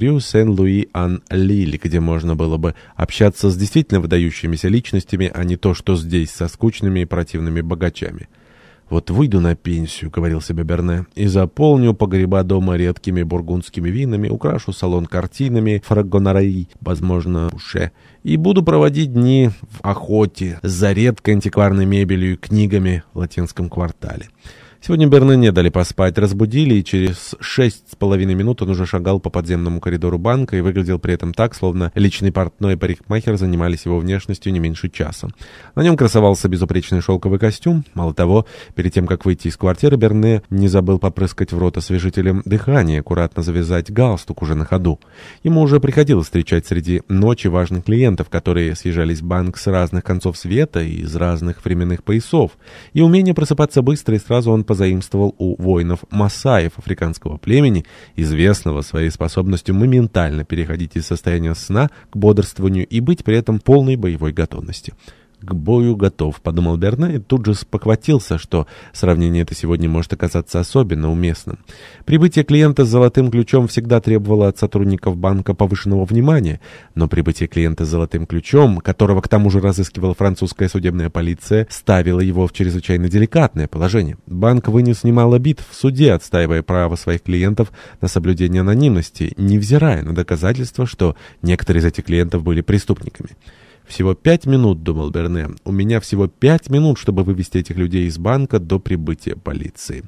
Рю Сен-Луи-Ан-Лиль, где можно было бы общаться с действительно выдающимися личностями, а не то, что здесь, со скучными и противными богачами. «Вот выйду на пенсию», — говорил себе Берне, — «и заполню погреба дома редкими бургундскими винами, украшу салон картинами, фрагонараи, возможно, уше, и буду проводить дни в охоте за редкой антикварной мебелью и книгами в латинском квартале». Сегодня Берне не дали поспать, разбудили, и через шесть с половиной минут он уже шагал по подземному коридору банка и выглядел при этом так, словно личный портной и парикмахер занимались его внешностью не меньше часа. На нем красовался безупречный шелковый костюм. Мало того, перед тем, как выйти из квартиры, Берне не забыл попрыскать в рот освежителем дыхания, аккуратно завязать галстук уже на ходу. Ему уже приходилось встречать среди ночи важных клиентов, которые съезжались в банк с разных концов света и из разных временных поясов. И умение просыпаться быстро, и сразу он позаимствовал у воинов масаев африканского племени, известного своей способностью моментально переходить из состояния сна к бодрствованию и быть при этом полной боевой готовности к бою готов», — подумал Берне и тут же спохватился, что сравнение это сегодня может оказаться особенно уместным. Прибытие клиента с золотым ключом всегда требовало от сотрудников банка повышенного внимания, но прибытие клиента с золотым ключом, которого к тому же разыскивала французская судебная полиция, ставило его в чрезвычайно деликатное положение. Банк вынес немало битв в суде, отстаивая право своих клиентов на соблюдение анонимности, невзирая на доказательства, что некоторые из этих клиентов были преступниками. «Всего пять минут», — думал Берне. «У меня всего пять минут, чтобы вывести этих людей из банка до прибытия полиции».